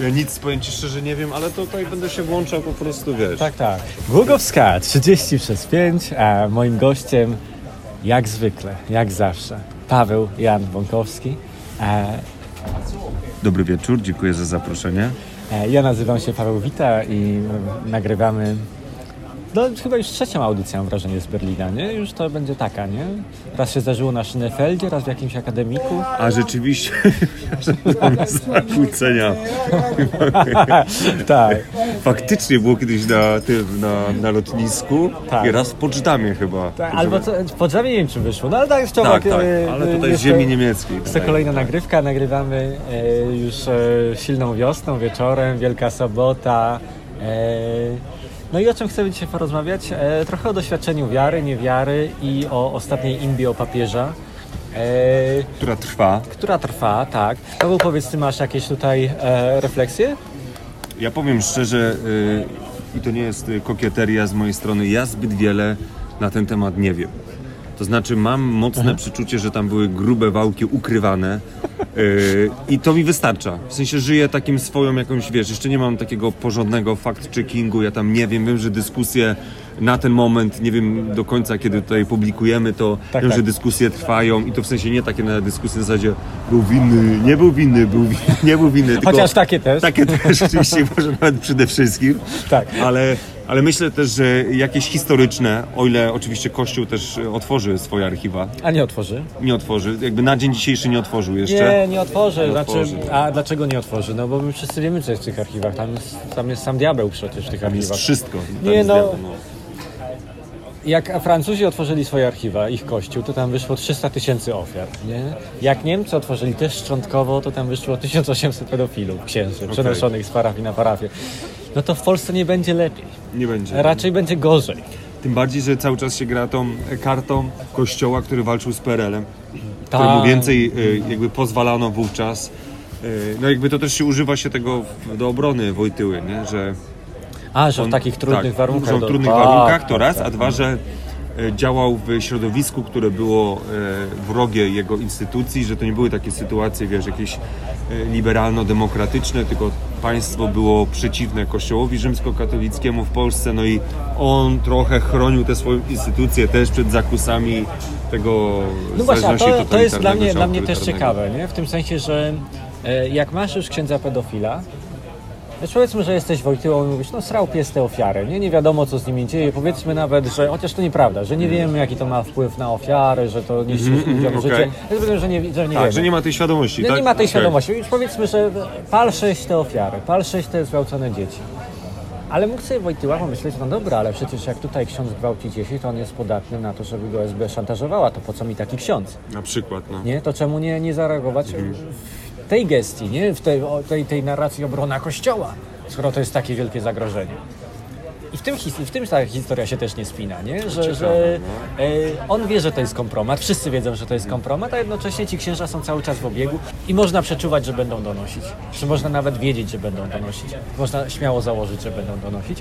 Ja nic, powiem Ci szczerze, nie wiem, ale tutaj będę się włączał po prostu, wiesz. Tak, tak. Głogowska 30 przez 5, a moim gościem jak zwykle, jak zawsze, Paweł Jan Bąkowski. E, Dobry wieczór, dziękuję za zaproszenie. e, ja nazywam się Paweł Wita i nagrywamy no chyba już trzecią audycję mam wrażenie z Berlina, nie? Już to będzie taka, nie? Raz się zdarzyło na Schnefeldzie, raz w jakimś akademiku. A rzeczywiście, mam zakłócenia. tak. Faktycznie było kiedyś na tym, na, na lotnisku Tak. i raz w Poczdamie chyba. tak albo co, pod nie wiem czym wyszło, no ale tak Tak, tak, e, ale tutaj z ziemi niemieckiej. Jest to kolejna nagrywka, nagrywamy e, już e, silną wiosną, wieczorem, Wielka Sobota. E, no i o czym chcemy dzisiaj porozmawiać? E, trochę o doświadczeniu wiary, niewiary i o ostatniej imbie o papieża. E, Która trwa. która trwa, tak. Paweł, powiedz, ty masz jakieś tutaj e, refleksje? Ja powiem szczerze, y, i to nie jest kokieteria z mojej strony, ja zbyt wiele na ten temat nie wiem. To znaczy mam mocne przeczucie, że tam były grube wałki ukrywane y, i to mi wystarcza. W sensie żyję takim swoją jakąś, wiesz, jeszcze nie mam takiego porządnego fact-checkingu, ja tam nie wiem, wiem, że dyskusje na ten moment, nie wiem do końca, kiedy tutaj publikujemy, to Tak, wiem, tak. że dyskusje trwają i to w sensie nie takie na dyskusje na zasadzie był winny, nie był winny, był winny, nie był winny, Chociaż takie też. takie też oczywiście, może nawet przede wszystkim. Tak. Ale, ale myślę też, że jakieś historyczne, o ile oczywiście Kościół też e, otworzy swoje archiwa, A nie otworzy? nie otworzy, jakby na dzień dzisiejszy nie otworzył jeszcze. Nie, nie otworzy. Nie Znaczy, otworzy. a dlaczego nie otworzy? No bo my wszyscy wiemy, co jest w tych archiwach. Tam jest, tam jest sam diabeł przecież w tych Jest archiwach. wszystko. Nie, jest no. wiadomo. Jak Francuzi otworzyli swoje archiwa, ich kościół, to tam wyszło 300 tysięcy ofiar. Nie? Jak Niemcy otworzyli też szczątkowo, to tam wyszło 1800 pedofilów, księży, przenoszonych z parafii na parafię. No to w Polsce nie będzie lepiej. Nie będzie. Raczej będzie gorzej. Tym bardziej, że cały czas się gra tą kartą Kościoła, który walczył z PRL-em, Tak. któremu więcej e, jakby pozwalano wówczas. E, No jakby to też się używa się tego w- do obrony Wojtyły, nie? że A, że w On- takich trudnych tak, warunkach. Że w do- trudnych tak, warunkach to tak, raz, tak. a dwa, że działał w środowisku, które było e, wrogie jego instytucji, że to nie były takie sytuacje, wiesz, jakieś e, liberalno-demokratyczne, tylko państwo było przeciwne kościołowi rzymskokatolickiemu w Polsce, no i on trochę chronił tę swoją instytucję też przed zakusami tego No właśnie, a to, to jest dla mnie, dla mnie też ciekawe, nie? w tym sensie, że e, jak masz już księdza pedofila, to powiedzmy, że jesteś Wojtyłą i mówisz, no srał pies te ofiary, nie? nie wiadomo co z nimi dzieje, powiedzmy nawet, że, chociaż to nieprawda, że nie wiemy jaki to ma wpływ na ofiary, że to niszczy ludziom mhm, życie, ja powiem, że nie, że nie Tak, wiemy. że nie ma tej świadomości, No tak? nie ma tej Okej. świadomości. Już powiedzmy, że pal te ofiary, pal sześć te zgwałcone dzieci. Ale mógł sobie Wojtyła pomyśleć, no dobra, ale przecież jak tutaj ksiądz gwałci dzieci, to on jest podatny na to, żeby go SB szantażowała, to po co mi taki ksiądz? Na przykład, no. Nie? To czemu nie, nie zareagować w tej gestii, nie? w tej, tej, tej narracji obrona Kościoła, skoro to jest takie wielkie zagrożenie. I w tym, w tym ta historia się też nie spina, nie? Że, że no. e, on wie, że to jest kompromat, wszyscy wiedzą, że to jest kompromat, a jednocześnie ci księża są cały czas w obiegu i można przeczuwać, że będą donosić. Czy można nawet wiedzieć, że będą donosić. Można śmiało założyć, że będą donosić.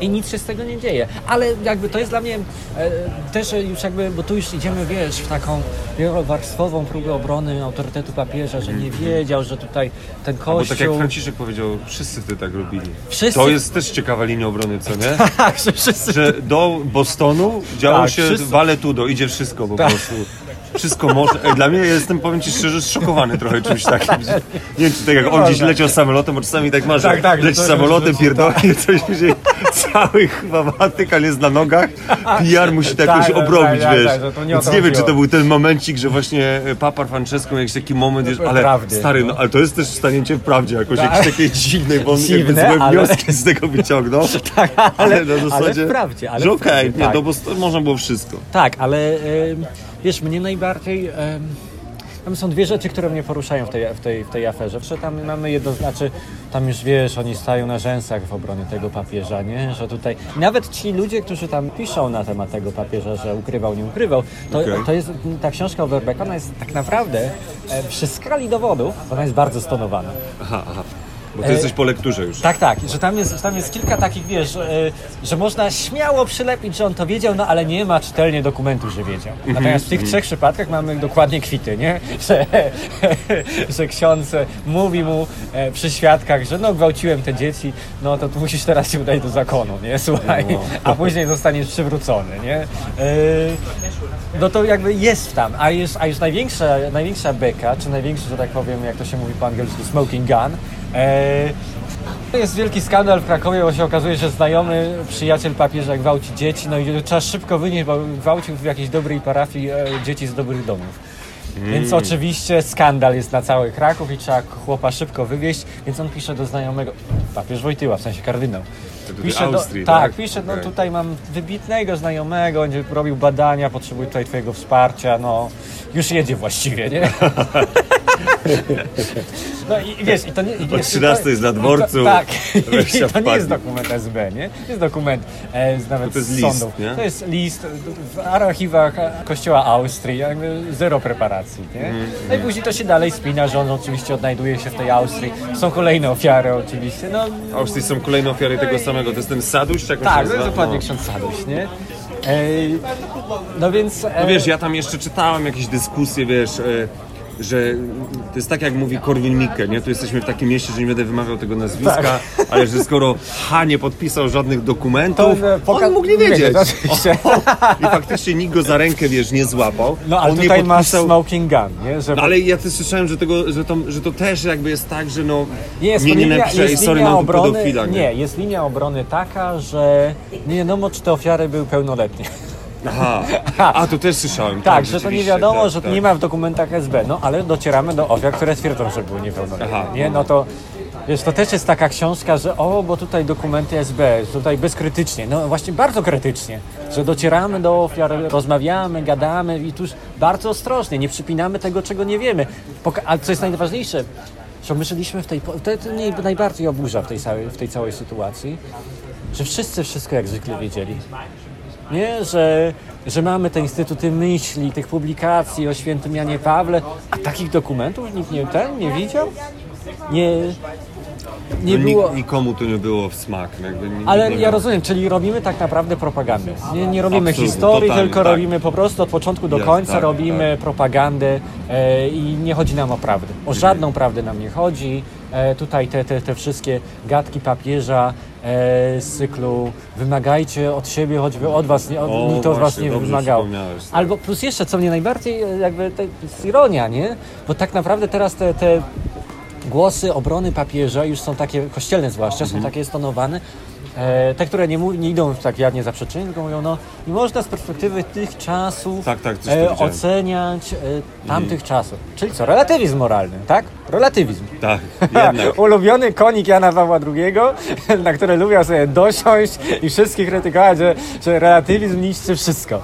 I nic się z tego nie dzieje. Ale jakby to jest dla mnie e, też już jakby, bo tu już idziemy, wiesz, w taką wielowarstwową próbę obrony autorytetu papieża, że nie wiedział, że tutaj ten Bo kościół... tak jak Franciszek powiedział, wszyscy wtedy tak robili. Wszyscy- To jest też ciekawa linia obrony, co nie? Tak, że wszyscy... Że do Bostonu działo Tak, się wszyscy- wale tudo, idzie wszystko po Tak. prostu. Wszystko można. Ej, dla mnie jestem, powiem ci szczerze, zszokowany trochę czymś takim. Nie wiem, czy tak jak on gdzieś można. leciał samolotem, bo czasami tak masz, Tak, tak, leci samolotem, pierdolnie, coś później cały chyba Watykan jest na nogach, PR musi to jakoś Tak, tak, obrobić, tak, wiesz. tak, Więc nie wiem, czy to był ten momencik, że właśnie Papa Francesco jakiś taki moment, wiesz, ale Prawdy, stary, no, ale to jest też stanięcie w prawdzie, jakoś jakieś takie dziwne, bo on Dziwne, złe ale- wnioski z tego wyciągnął. Tak, ale, Ale na ale zasadzie, w prawdzie, ale że okej, prawdzie, nie, no bo można było wszystko. Tak, ale wiesz, mnie najbardziej. Tam są dwie rzeczy, które mnie poruszają w tej, w tej, w tej aferze. Że tam mamy jedno, znaczy, tam już wiesz, oni stają na rzęsach w obronie tego papieża, nie? Że tutaj. Nawet ci ludzie, którzy tam piszą na temat tego papieża, że ukrywał, nie ukrywał, to, Okej. to jest ta książka o Werbecka, ona jest tak naprawdę e, przy skali dowodów, ona jest bardzo stonowana. Aha, aha. Bo ty E, jesteś po lekturze już. Tak, tak, że tam jest, że tam jest kilka takich, wiesz, że, że można śmiało przylepić, że on to wiedział, no ale nie ma czytelnie dokumentu, że wiedział. Mhm, Natomiast w tych trzech przypadkach mamy dokładnie kwity, nie? Że, że ksiądz mówi mu e, przy świadkach, że no gwałciłem te dzieci, no to tu musisz teraz się udać do zakonu, nie? Słuchaj, No. a później zostaniesz przywrócony, nie? E, no to jakby jest tam, a już, a już największa, największa beka, czy największy, że tak powiem, jak to się mówi po angielsku, smoking gun, jest wielki skandal w Krakowie, bo się okazuje, że znajomy przyjaciel papieża gwałci dzieci, no i trzeba szybko wynieść, bo gwałcił w jakiejś dobrej parafii e, dzieci z dobrych domów. Więc oczywiście skandal jest na cały Kraków i trzeba chłopa szybko wywieźć, więc on pisze do znajomego, papież Wojtyła, w sensie kardynał. Do Pisze Austrii, tak, tak? pisze, no tutaj mam wybitnego znajomego, będzie robił badania, potrzebuje tutaj twojego wsparcia, no już jedzie właściwie, nie? No i wiesz, i to nie... i O wiesz, 13 jest na dworcu, i to, Tak, i to nie jest dokument SB, nie? To jest dokument e, z nawet To jest z list, sądów. nie? To jest list w archiwach kościoła Austrii, jakby zero preparacji, nie? Mhm, No i później to się dalej spina, że on oczywiście odnajduje się w tej Austrii. Są kolejne ofiary oczywiście, no Austrii są kolejne ofiary tego samego. To jest ten Saduś, tak, to jest dokładnie No. ksiądz Saduś, nie? Ej, no więc... No e, wiesz, ja tam jeszcze czytałem jakieś dyskusje, wiesz, e, że to jest tak jak mówi Korwin Mikke, nie? Tu jesteśmy w takim mieście, że nie będę wymawiał tego nazwiska, ale że skoro H nie podpisał żadnych dokumentów, To, e, on mógł nie wiedzieć, wiedzieć. oczywiście. I faktycznie nikt go za rękę, wiesz, nie złapał. No ale on tutaj nie masz podpisał... smoking gun, nie? Że No, ale ja też słyszałem, że, tego, że, to, że to też jakby jest tak, że no Nie, jest nie, nie linia, napisze, jest sorry, linia mam tu obrony, pedofila, nie? nie, jest linia obrony taka, że nie wiadomo, czy te ofiary były pełnoletnie. Aha, a to też słyszałem. Tak, że to nie rzeczywiście, wiadomo, tak, że to tak. nie ma w dokumentach SB, no ale docieramy do ofiar, które twierdzą, że były niepełnoletnie. Aha. Nie, no to wiesz, to też jest taka książka, że o, bo tutaj dokumenty SB, tutaj bezkrytycznie, no właśnie bardzo krytycznie, że docieramy do ofiar, rozmawiamy, gadamy i tuż bardzo ostrożnie, nie przypinamy tego, czego nie wiemy. Poka- ale co jest najważniejsze, że my żyliśmy w tej, to mnie najbardziej oburza w tej, całej, w tej całej sytuacji, że wszyscy wszystko jak zwykle wiedzieli. Nie, że, że mamy te instytuty myśli, tych publikacji o świętym Janie Pawle, a takich dokumentów nikt nie, ten nie widział? Nie, nie No, było. nik- nikomu to nie było w smak. Jakby, nikt Ale nie ja miał- rozumiem, czyli robimy tak naprawdę propagandę. Nie, nie robimy Absolutnie, historii, totalnie, tylko tak. robimy po prostu od początku do Jest, końca tak, robimy propagandę e, i nie chodzi nam o prawdę. O żadną prawdę nam nie chodzi. E, tutaj te, te, te wszystkie gadki papieża z cyklu wymagajcie od siebie, choćby od was, nie, od, O, nikt od was nie wymagał. tak. Albo plus jeszcze, co mnie najbardziej e, jakby to jest ironia, nie? Bo tak naprawdę teraz te, te głosy obrony papieża już są takie, kościelne zwłaszcza, Mhm. są takie stonowane. E, te, które nie, nie idą tak jadnie za przyczynę, tylko mówią, no nie można z perspektywy tych czasów Tak, tak, e, oceniać e, tamtych czasów. Czyli co, relatywizm moralny, tak? Relatywizm. Tak, jednak. Ulubiony konik Jana Pawła II, na który lubiał sobie dosiąść i wszystkich krytykować, że, że relatywizm niszczy wszystko.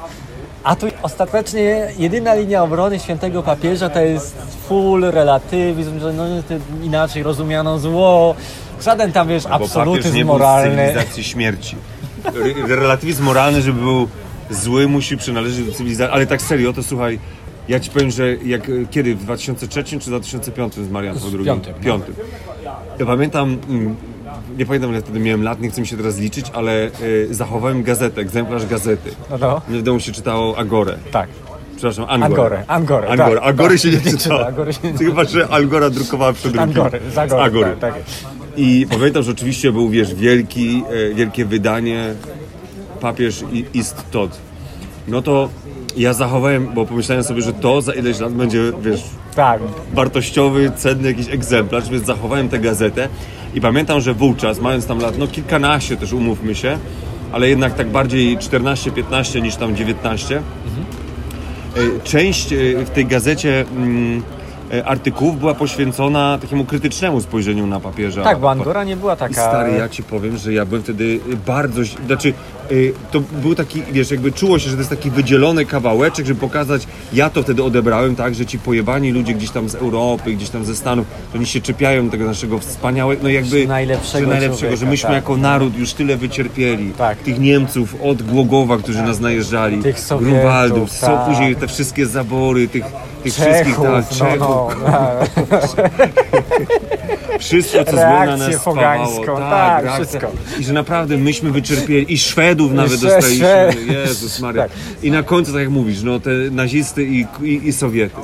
A tu ostatecznie jedyna linia obrony świętego papieża to jest full relatywizm, że no, inaczej rozumiano zło. Żaden tam, wiesz, Bo absolutyzm nie był z moralny. cywilizacji śmierci. Re- Relatywizm moralny, żeby był zły, musi przynależeć do cywilizacji. Ale tak serio, to słuchaj, ja ci powiem, że jak kiedy? W 2003 czy 2005 z Marian Paweł II? piątym, no. Piątym. Ja pamiętam, mm, nie pamiętam ile wtedy miałem lat, nie chcę mi się teraz liczyć, ale y, zachowałem gazetę, egzemplarz gazety. No. Mnie w domu się czytało Agorę. Tak. Przepraszam, Angorę. Angorę, Angorę, Angorę. tak. Agory się nie Nie czyta. Agory się nie- Chyba, że Algora drukowała przed Angory, z Agory, Agory. tak, tak. I pamiętam, że oczywiście był, wiesz, wielki, e, wielkie wydanie Papież i Ist Todd. No to ja zachowałem, bo pomyślałem sobie, że to za ileś lat będzie, wiesz, Tak. wartościowy, cenny jakiś egzemplarz, więc zachowałem tę gazetę i pamiętam, że wówczas, mając tam lat, no kilkanaście też umówmy się, ale jednak tak bardziej 14-15 niż tam 19, e, część e, w tej gazecie mm, artykułów była poświęcona takiemu krytycznemu spojrzeniu na papieża. Tak, bo Angora nie była I taka... stary, ja ci powiem, że ja byłem wtedy bardzo. źle- Znaczy, y, to był taki, wiesz, jakby czuło się, że to jest taki wydzielony kawałeczek, żeby pokazać. Ja to wtedy odebrałem tak, że ci pojebani ludzie gdzieś tam z Europy, gdzieś tam ze Stanów, to oni się czepiają tego naszego wspaniałego, no jakby. Najlepszego że najlepszego, człowieka, że myśmy tak. jako naród już tyle wycierpieli. Tak. Tych Niemców od Głogowa, którzy nas najeżdżali, Tych Sowietów, Grunwaldów, co tak. później te wszystkie zabory, tych, tych Czechów, wszystkich, tak, no, Czechów, No, Wszystko, co złe na nas spawało. tak, reakcja. wszystko. I że naprawdę myśmy wyczerpieli, i Szwedów nawet Szwe- dostaliśmy. Jezus Maria. Tak. I na końcu, tak jak mówisz, no te nazisty i, i, i Sowiety.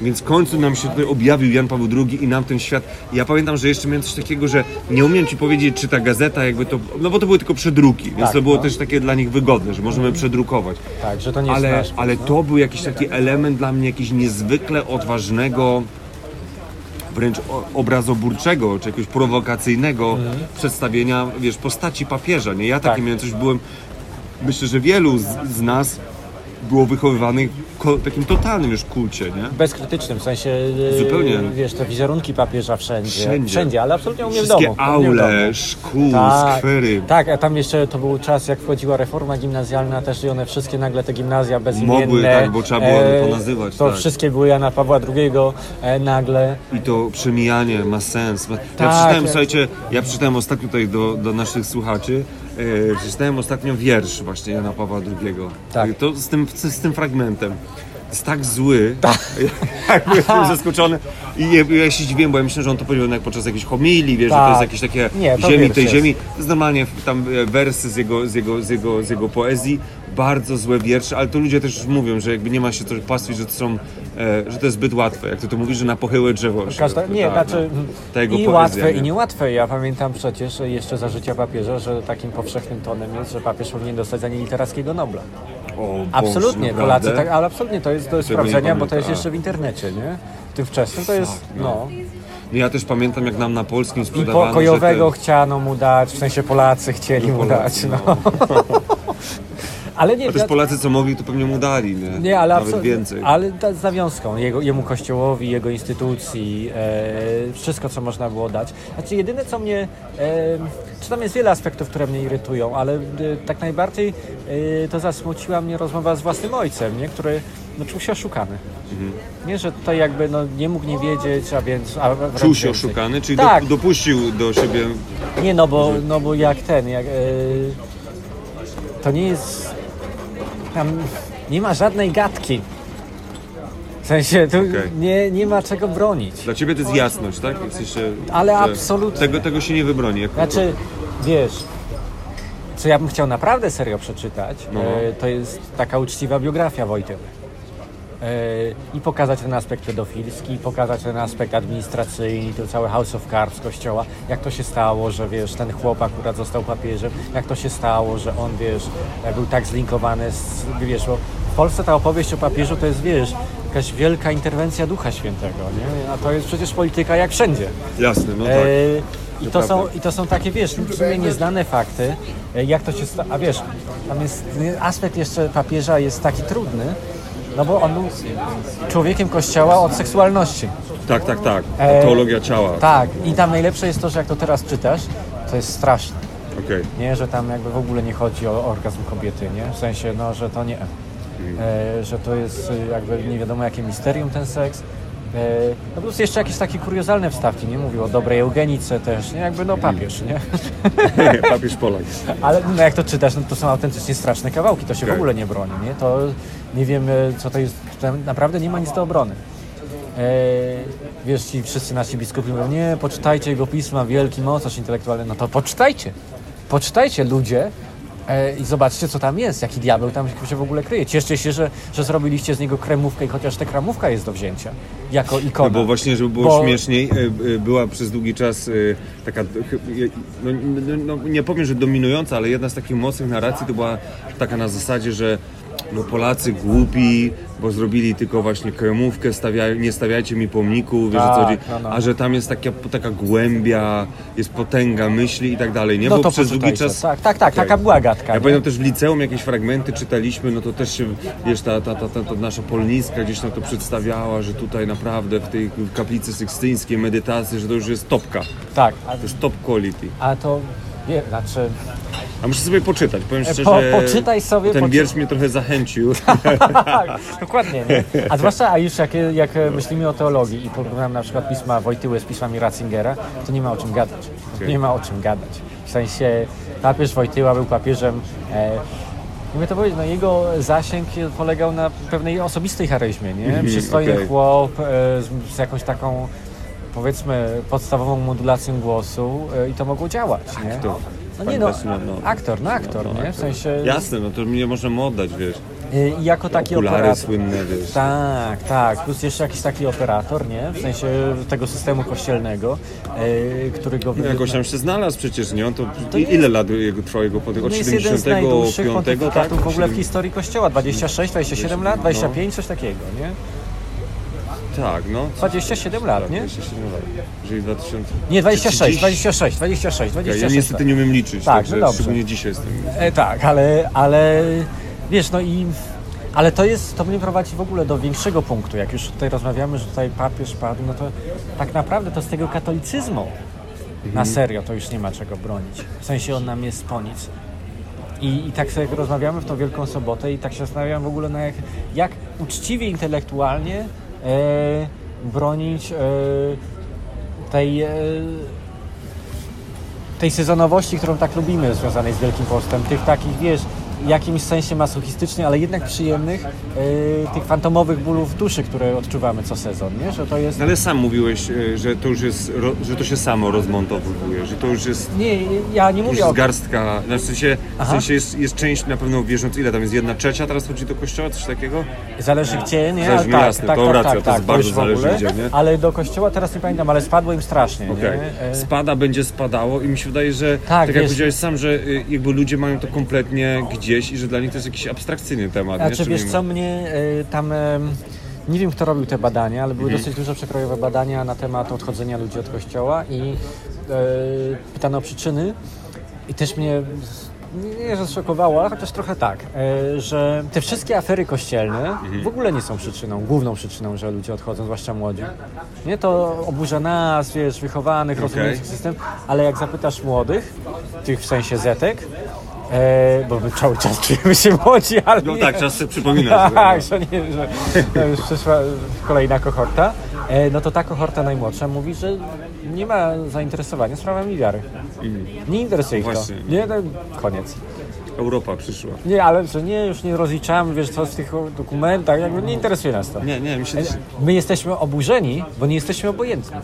Więc w końcu nam się tutaj objawił Jan Paweł II i nam ten świat. Ja pamiętam, że jeszcze miałem coś takiego, że nie umiem ci powiedzieć, czy ta gazeta jakby to. No bo to były tylko przedruki, więc Tak, to było no. też takie dla nich wygodne, że możemy przedrukować. tak, że to nie jest Ale, nasz. ale to był jakiś taki element dla mnie jakiś niezwykle odważnego, wręcz obrazoburczego, czy jakiegoś prowokacyjnego przedstawienia, wiesz, postaci papieża, nie? Ja takie Mhm. Tak. miałem coś, byłem, myślę, że wielu z, z nas było wychowywanych w takim totalnym już kulcie, nie? Bezkrytycznym, w sensie, e, Zupełnie. wiesz, te wizerunki papieża wszędzie. Wszędzie. ale absolutnie u mnie w Wszystkie domu. u mnie w domu. aule, szkół, Tak, skwery. tak, a tam jeszcze to był czas, jak wchodziła reforma gimnazjalna też i one wszystkie nagle te gimnazja bezimienne. Mogły, tak, bo trzeba było ponazywać, To tak. wszystkie były Jana Pawła II e, nagle. I to przemijanie ma sens. Ja Tak, przeczytałem, jak- słuchajcie, ja przeczytałem ostatnio tutaj do, do naszych słuchaczy, e, przeczytałem ostatnio wiersz właśnie Jana Pawła II. Tak. I To z tym, z, z tym fragmentem. Jest tak zły, jak byłem zaskoczony. I ja, ja się zdziwiłem, bo ja myślę, że on to powiedział jak podczas jakiejś homilii, wiesz, że to Tak. jest jakieś takie Nie, ziemi tej jest. ziemi. To jest normalnie tam e, wersy z jego, z, jego, z, jego, z jego poezji, bardzo złe wiersze, ale to ludzie też mówią, że jakby nie ma się to pastwić, że to są, e, że to jest zbyt łatwe. Jak ty to mówisz, że na pochyłe drzewo. się- Każda, nie, tak, znaczy no. Ta i poezja, łatwe, nie? i niełatwe. Ja pamiętam przecież jeszcze za życia papieża, że takim powszechnym tonem jest, że papież powinien dostać za nie literackiego Nobla. O, Boże, Absolutnie, naprawdę? Polacy tak, ale absolutnie to jest do Tego sprawdzenia, bo to jest jeszcze w internecie, nie? W tym wczesnym to jest, no. no. No ja też pamiętam, jak nam na polskim I sprzedawano, pokojowego że chciano mu dać, w sensie Polacy chcieli mu Polacy, dać, no. Ale nie, też Polacy co mogli, to pewnie mu dali, nie? nie, ale Nawet więcej. ale z nawiązką, jego, jemu kościołowi, jego instytucji, e, wszystko co można było dać. Znaczy jedyne co mnie, e, czy tam jest wiele aspektów, które mnie irytują, ale e, tak najbardziej e, to zasmuciła mnie rozmowa z własnym ojcem, nie? który no, czuł się oszukany. Mhm. Nie, że tutaj jakby no, nie mógł nie wiedzieć, a więc... A Czuł się oszukany, czyli Tak. do, dopuścił do siebie... Nie, no bo, no bo jak ten, jak, e, to nie jest, tam nie ma żadnej gadki. W sensie, tu Okej. nie, nie ma czego bronić. Dla ciebie to jest jasność, tak? W sensie, Ale absolutnie. Tego, tego się nie wybroni. Jak Znaczy, wiesz, co ja bym chciał naprawdę serio przeczytać, No. e, to jest taka uczciwa biografia Wojtyły. E, I pokazać ten aspekt pedofilski, i pokazać ten aspekt administracyjny, to całe House of Cards kościoła, jak to się stało, że wiesz, ten chłop akurat został papieżem, jak to się stało, że on, wiesz, e, był tak zlinkowany z, wiesz, bo w Polsce ta opowieść o papieżu to jest, wiesz, jakaś wielka interwencja Ducha Świętego, nie? A to jest przecież polityka jak wszędzie. Jasne, no tak. E, I To są. I to są takie, wiesz, w sumie nieznane fakty, e, jak to się sta- A wiesz, tam jest aspekt jeszcze papieża jest taki trudny, no bo on był człowiekiem kościoła od seksualności. Tak, tak, tak. E, Teologia ciała. Tak, i tam najlepsze jest to, że jak to teraz czytasz, to jest straszne. Okej. Nie, że tam jakby w ogóle nie chodzi o orgazm kobiety, nie? W sensie, no, że to nie. E, że to jest e, jakby nie wiadomo jakie misterium ten seks. E, no plus jeszcze jakieś takie kuriozalne wstawki, nie? Mówił o dobrej eugenice też, nie? Jakby no papież, nie? Papież Polak. Ale no, jak to czytasz, no to są autentycznie straszne kawałki, to się w Tak. ogóle nie broni, nie? To nie wiem, e, co to jest, naprawdę nie ma nic do obrony. E, wiesz, ci wszyscy nasi biskupi mówią, nie, poczytajcie jego pisma, wielki mocarz intelektualny, no to poczytajcie. Poczytajcie ludzie e, i zobaczcie, co tam jest, jaki diabeł tam się w ogóle kryje. Cieszcie się, że, że zrobiliście z niego kremówkę i chociaż ta kremówka jest do wzięcia, jako ikona. No bo właśnie, żeby było Bo- śmieszniej, e, e, była przez długi czas taka, e, no, no, no, nie powiem, że dominująca, ale jedna z takich mocnych narracji to była taka na zasadzie, że no Polacy głupi, bo zrobili tylko właśnie kremówkę, stawiają, nie stawiajcie mi pomniku, wiesz co Tak, chodzi, no, no. a że tam jest taka, taka głębia, jest potęga myśli i tak dalej, nie? No bo to przez długi czas... Tak, tak, tak, taka była gadka. Ja nie? pamiętam też w liceum jakieś fragmenty czytaliśmy, no to też się, wiesz, ta, ta, ta, ta, ta nasza polniska gdzieś nam to przedstawiała, że tutaj naprawdę w tej kaplicy sykstyńskiej medytacji, że to już jest topka. Tak, To jest top quality. a to, wie, znaczy, A muszę sobie poczytać, powiem szczerze. Po- poczytaj sobie, Ten poczy- wiersz mnie trochę zachęcił. Tak, dokładnie, nie? A zwłaszcza, a już jak, jak myślimy o teologii i porównamy na przykład pisma Wojtyły z pismami Ratzingera, to nie ma o czym gadać. Nie ma o czym gadać. W sensie papież Wojtyła był papieżem e, Mówię to powiedzieć, no jego zasięg polegał na pewnej osobistej charyzmie, nie? Mhm, Przystojny okej. chłop e, z, z jakąś taką powiedzmy podstawową modulacją głosu e, i to mogło działać, nie? No nie no, no, no. aktor, no aktor, No, no, nie? W sensie Jasne, no to mnie możemy oddać, wiesz. e, i jako taki Okulary operator. słynne, wiesz. Tak, tak. Plus jeszcze jakiś taki operator, nie? W sensie tego systemu kościelnego, e, który go wy- Jakoś tam się znalazł przecież, nie? On to, To i- jest- ile lat jego trwał jego? To Od najdłuższych 75, tak? w ogóle w 7 historii Kościoła. 26, 27 lat, 25, coś takiego, nie? Tak, no. 27 lat, nie? 27 lat. Jeżeli 2000... Nie, 26, Dziś- 26, 26, Ja 26. niestety nie umiem liczyć, Tak, także no dobrze. szczególnie dzisiaj jestem. E, tak, ale, ale wiesz, no i ale to jest, to mnie prowadzi w ogóle do większego punktu. Jak już tutaj rozmawiamy, że tutaj papież padł, no to tak naprawdę to z tego katolicyzmu na serio to już nie ma czego bronić. W sensie on nam jest po nic. I, I tak sobie rozmawiamy w tą Wielką Sobotę i tak się zastanawiam w ogóle na jak, jak uczciwie, intelektualnie bronić e, tej, e, tej sezonowości, którą tak lubimy związanej z Wielkim Postem. Tych takich, wiesz, jakimś sensie masochistycznych, ale jednak przyjemnych, e, tych fantomowych bólów duszy, które odczuwamy co sezon, nie? Że to jest... No Ale sam mówiłeś, e, że to już jest, że to się samo rozmontowuje, że to już jest Nie, ja nie mówię o... garstka, no w sensie, w sensie jest, jest część na pewno wierząc, ile tam jest, jedna trzecia teraz chodzi do kościoła, coś takiego? Zależy gdzie, nie? Zależy, Ale tak, jasne, tak, to tak, racja, tak, to jest tak, bardzo zależny ogóle. dział, nie? Ale do kościoła teraz nie pamiętam, ale spadło im strasznie, Okej. nie? E, Spada, będzie spadało i mi się wydaje, że tak, Tak, jak powiedziałeś sam, że y, jakby ludzie mają to kompletnie gdzieś i że dla nich to jest jakiś abstrakcyjny temat, nie? Znaczy, Czy wiesz co, mnie e, tam... e, Nie wiem, kto robił te badania, ale były Mhm. dosyć duże przekrojowe badania na temat odchodzenia ludzi od kościoła i e, pytano o przyczyny i też mnie nie, że zszokowało, chociaż trochę tak, że te wszystkie afery kościelne Mhm. w ogóle nie są przyczyną, główną przyczyną, że ludzie odchodzą, zwłaszcza młodzi. Nie, to oburza nas, wiesz, wychowanych, rozumiejących system, ale jak zapytasz młodych, tych w sensie zetek, e, bo my cały czas czujemy się młodzi, ale No nie, tak, czas sobie przypominać. tak, że, nie, że już przyszła kolejna kohorta. E, no to ta kohorta najmłodsza mówi, że nie ma zainteresowania sprawami wiary. Nie interesuje ich to. Właśnie. Nie, no, koniec. Europa przyszła. Nie, ale że nie, już nie rozliczamy, wiesz, co jest w tych dokumentach, jakby nie interesuje nas to. Nie, nie, mi się... My jesteśmy oburzeni, bo nie jesteśmy obojętni.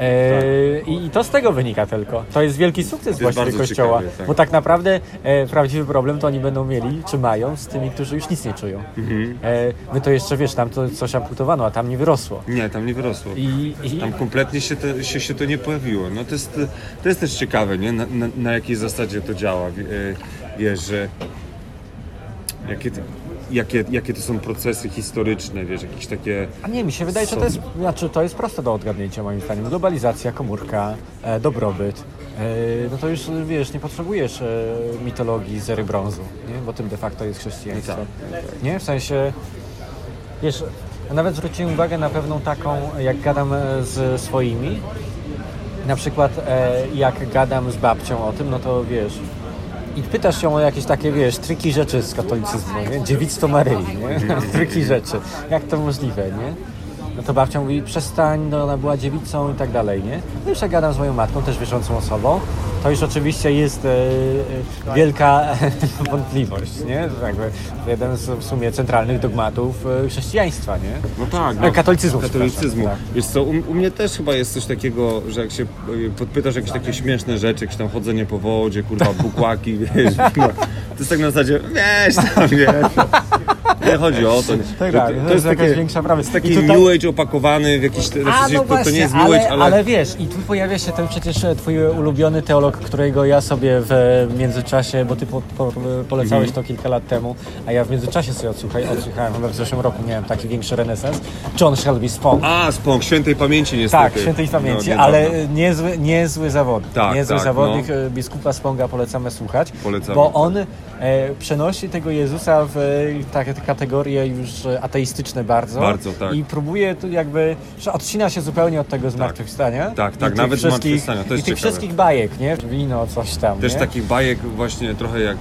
E, i, I to z tego wynika tylko. To jest wielki sukces właśnie bardzo Kościoła, ciekawe, tak. bo tak naprawdę e, prawdziwy problem to oni będą mieli, czy mają, z tymi, którzy już nic nie czują. Mhm. E, my to jeszcze, wiesz, tam to coś amputowano, a tam nie wyrosło. Nie, tam nie wyrosło. I, i Tam kompletnie się to, się, się to nie pojawiło. No to jest, to jest też ciekawe, nie? Na, na, na jakiej zasadzie to działa. Wie- Wiesz, że jakie, to- jakie, jakie to są procesy historyczne, wiesz, jakieś takie... a nie, mi się wydaje, że to jest, znaczy, to jest proste do odgadnięcia moim zdaniem. Globalizacja, komórka, e, dobrobyt. E, no to już, wiesz, nie potrzebujesz e, mitologii zery brązu, nie? bo tym de facto jest chrześcijaństwo. Tak, Nie? W sensie, wiesz, nawet zwróciłem uwagę na pewną taką, jak gadam e, z swoimi, na przykład e, jak gadam z babcią o tym, no to wiesz, i pytasz ją o jakieś takie, wiesz, triki rzeczy z katolicyzmu, nie? Dziewictwo Maryi, nie? triki rzeczy. Jak to możliwe, nie? No to babcia mówi, przestań, no ona była dziewicą i tak dalej, nie? No już jak gadam z moją matką, też wierzącą osobą, to już oczywiście jest e, e, wielka wątpliwość, nie? Jakby jeden z w sumie centralnych dogmatów e, chrześcijaństwa, nie? No tak, E, katolicyzmu, katolicyzmu. przepraszam, Wiesz co, u, u mnie też chyba jest coś takiego, że jak się podpytasz jakieś takie śmieszne rzeczy, jakieś tam chodzenie po wodzie, kurwa, bukłaki, wiesz, no, to jest tak na zasadzie, weź tam, wiesz. Nie chodzi o to. Tak, tak, to jest jakaś większa prawda. To jest taki I tutaj- New Age opakowany w jakiś... A, no to, to właśnie, nie jest New ale, Age, ale... ale wiesz, i tu pojawia się ten przecież e, twój ulubiony teolog, którego ja sobie w międzyczasie, bo ty po, po, polecałeś Mhm. to kilka lat temu, a ja w międzyczasie sobie odsłuchaj, odsłuchałem, chyba w zeszłym roku miałem taki większy renesans, John Shelby Spong. A, spąk, świętej pamięci niestety. Tak, świętej pamięci, No, ale niezły, niezły zawodnik. Tak, niezły tak, zawodnik no. e, biskupa Sponga polecamy słuchać, Polecamy, bo on e, przenosi tego Jezusa w e, takie kategorie już e, ateistyczne bardzo, Bardzo, tak. i próbuje tu jakby, że odcina się zupełnie od tego zmartwychwstania. Tak, tak, tych nawet zmartwychwstania, to jest I tych ciekawe. wszystkich bajek, nie? Wino, coś tam, Też nie? takich bajek właśnie trochę jak... e,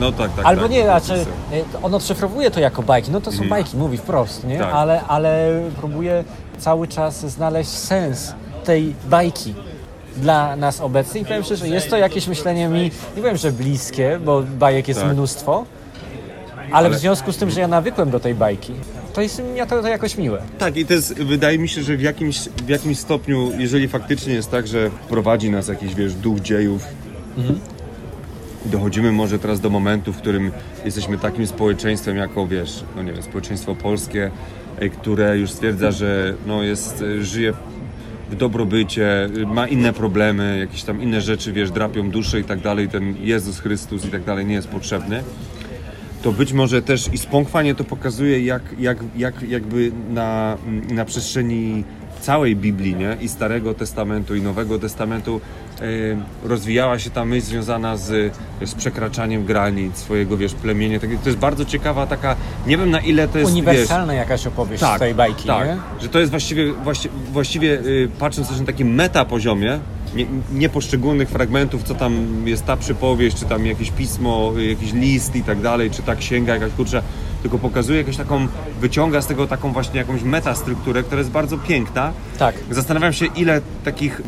No tak, tak. Albo tak, nie, tak, znaczy e, on odszyfrowuje to jako bajki, no to są bajki, mówi wprost, nie? Tak. Ale, ale próbuje cały czas znaleźć sens tej bajki dla nas obecnych i powiem szczerze, jest to jakieś myślenie mi, nie powiem, że bliskie, bo bajek jest Tak. mnóstwo, Ale w związku z tym, że ja nawykłem do tej bajki, to jest mi to, to jakoś miłe. Tak, i to jest, wydaje mi się, że w jakimś, w jakimś stopniu, jeżeli faktycznie jest tak, że prowadzi nas jakiś, wiesz, duch dziejów, dochodzimy może teraz do momentu, w którym jesteśmy takim społeczeństwem, jako, wiesz, no nie wiem, społeczeństwo polskie, e, które już stwierdza, że no jest, e, żyje w dobrobycie, e, ma inne problemy, jakieś tam inne rzeczy, wiesz, drapią duszę i tak dalej, ten Jezus Chrystus i tak dalej nie jest potrzebny to być może też i sponkwanie to pokazuje, jak, jak, jak jakby na, na przestrzeni całej Biblii nie? i Starego Testamentu i Nowego Testamentu e, rozwijała się ta myśl związana z, z przekraczaniem granic swojego, wiesz, plemienia. Tak, to jest bardzo ciekawa taka, nie wiem na ile to jest, Uniwersalna jakaś opowieść wiesz, z tej bajki, tak, nie? że to jest właściwie, właściwie, właściwie y, patrząc też na takim meta poziomie, nie, nie poszczególnych fragmentów, co tam jest ta przypowieść, czy tam jakieś pismo, jakiś list i tak dalej, czy ta księga jakaś kurczę, tylko pokazuje jakąś taką, wyciąga z tego taką właśnie jakąś metastrukturę, która jest bardzo piękna. Tak. Zastanawiam się, ile takich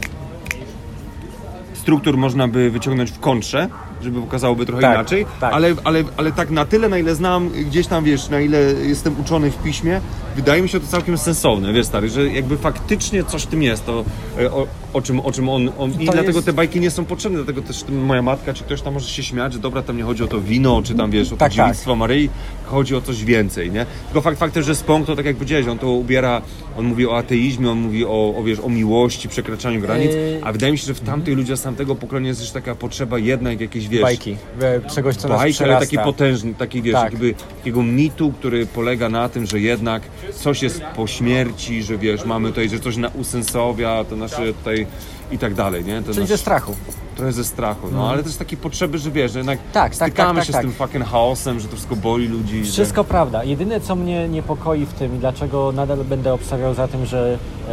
struktur można by wyciągnąć w kontrze, żeby pokazałoby trochę Tak, inaczej, tak. ale, ale, ale tak na tyle, na ile znam, gdzieś tam wiesz, na ile jestem uczony w piśmie, wydaje mi się to całkiem sensowne, wiesz stary, że jakby faktycznie coś w tym jest, to, e, o, o, czym, o czym on, on i dlatego jest- te bajki nie są potrzebne, dlatego też moja matka, czy ktoś tam może się śmiać, że dobra, tam nie chodzi o to wino, czy tam wiesz, o Tak, tak. dziewictwo Maryi, chodzi o coś więcej, nie? Tylko fakt faktem, że Spong to tak jak powiedziałeś, on to ubiera, on mówi o ateizmie, on mówi o, o wiesz, o miłości, przekraczaniu granic, Yy. a wydaje mi się, że w tamtych ludziach z tamtego pokolenia jest też taka potrzeba jednak jakiejś, wiesz, Bajki. Czegoś, co nas bajki, ale przerasta. taki potężny, taki wiesz, Tak. jakby takiego mitu, który polega na tym, że jednak coś jest po śmierci, że wiesz, mamy tutaj, że coś na usensowia, to nasze tutaj i tak dalej, nie? To Czyli nasz, ze strachu. trochę ze strachu, no, ale też takie potrzeby, że wiesz, że jednak Tak, tak, stykamy tak, się tak, z tym fucking chaosem, że to wszystko boli ludzi. Wszystko prawda. Jedyne, co mnie niepokoi w tym i dlaczego nadal będę obstawiał za tym, że e,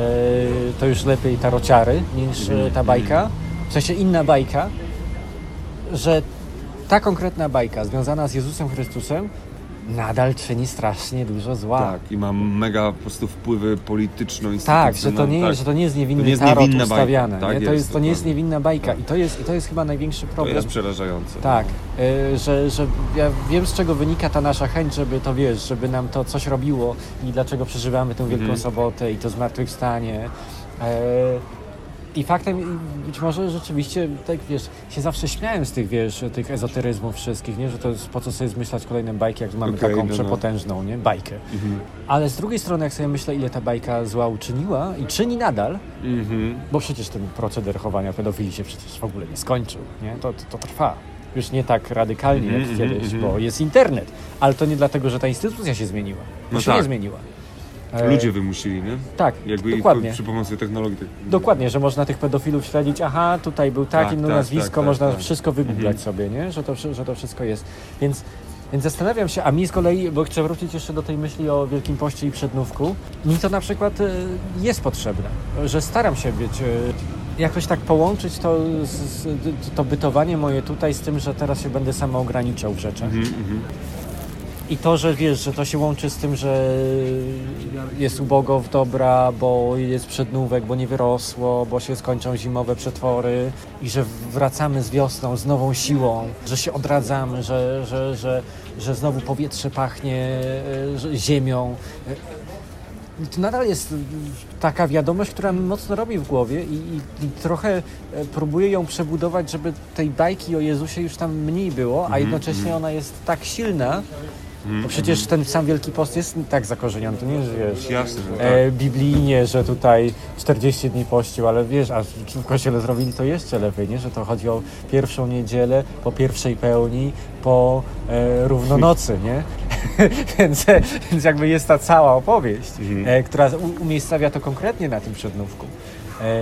to już lepiej tarociary niż e, ta bajka, w sensie inna bajka, że ta konkretna bajka związana z Jezusem Chrystusem nadal czyni strasznie dużo zła. Tak, i mam mega po prostu wpływy polityczno Tak, że to, nie, tak. że to nie jest niewinny To jest tarot niewinna bajka. Tak nie? To, jest, to nie jest niewinna bajka i to jest, i to jest chyba największy To problem. jest przerażające. Tak, y, że, że ja wiem z czego wynika ta nasza chęć, żeby to wiesz, żeby nam to coś robiło i dlaczego przeżywamy tę Wielką Mhm. Sobotę i to zmartwychwstanie. E, I faktem, być może rzeczywiście, tak wiesz, się zawsze śmiałem z tych, wiesz, tych ezoteryzmów wszystkich, nie? Że to jest po co sobie zmyślać kolejne bajki, jak mamy Okej, taką no, no. przepotężną, nie? Bajkę. Ale z drugiej strony, jak sobie myślę, ile ta bajka zła uczyniła i czyni nadal, Mhm. bo przecież ten proceder chowania pedofilii się przecież w ogóle nie skończył, nie? To, to, to trwa. Już nie tak radykalnie jak Mhm, kiedyś, mhm, bo jest internet. Ale to nie dlatego, że ta instytucja się zmieniła. Bo No się tak. nie zmieniła. E, Ludzie wymusili, nie? Tak, Jakby dokładnie. przy pomocy technologii. tak- Dokładnie, że można tych pedofilów śledzić, aha, tutaj był tak, Tak, inne tak, nazwisko, tak, tak, można tak. wszystko wygooglać sobie, nie? Że, to, że to wszystko jest. Więc, więc zastanawiam się, a mi z kolei, bo chcę wrócić jeszcze do tej myśli o Wielkim Poście i Przednówku, mi to na przykład e, jest potrzebne, że staram się być, e, jakoś tak połączyć to, to bytowanie moje tutaj z tym, że teraz się będę samo ograniczał w rzeczach. Mhm, mhm. I to, że wiesz, że to się łączy z tym, że jest ubogo w dobra, bo jest przednówek, bo nie wyrosło, bo się skończą zimowe przetwory i że wracamy z wiosną z nową siłą, że się odradzamy, że, że, że, że znowu powietrze pachnie e, ziemią. E, To nadal jest taka wiadomość, która mi mocno robi w głowie i, i, i trochę e, próbuję ją przebudować, żeby tej bajki o Jezusie już tam mniej było, a jednocześnie ona jest tak silna, bo przecież ten sam Wielki Post jest tak zakorzeniony, to nie wiesz, Jasne, że tak. e, biblijnie, że tutaj 40 dni pościł, ale wiesz, a w Kościele zrobili to jeszcze lepiej, nie? że to chodzi o pierwszą niedzielę, po pierwszej pełni, po e, równonocy, nie? więc, więc jakby jest ta cała opowieść, e, która umiejscawia to konkretnie na tym przednówku. E,